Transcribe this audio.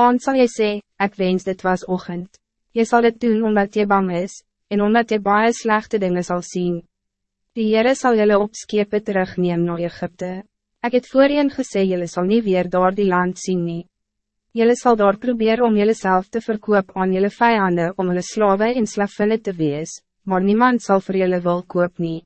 Aand sal jy sê, ik wens dit was ochtend. Je zal het doen omdat je bang is, en omdat je baie slechte dingen zal zien. Die Heere sal jylle op skepe terugneem na Egypte. Ik het voorheen gesê jylle sal nie weer door die land zien nie. Jylle sal daar probeer om jylle self te verkoop aan jylle vijanden om jylle slawe en slavinne te wees, maar niemand zal voor jylle wil koop nie.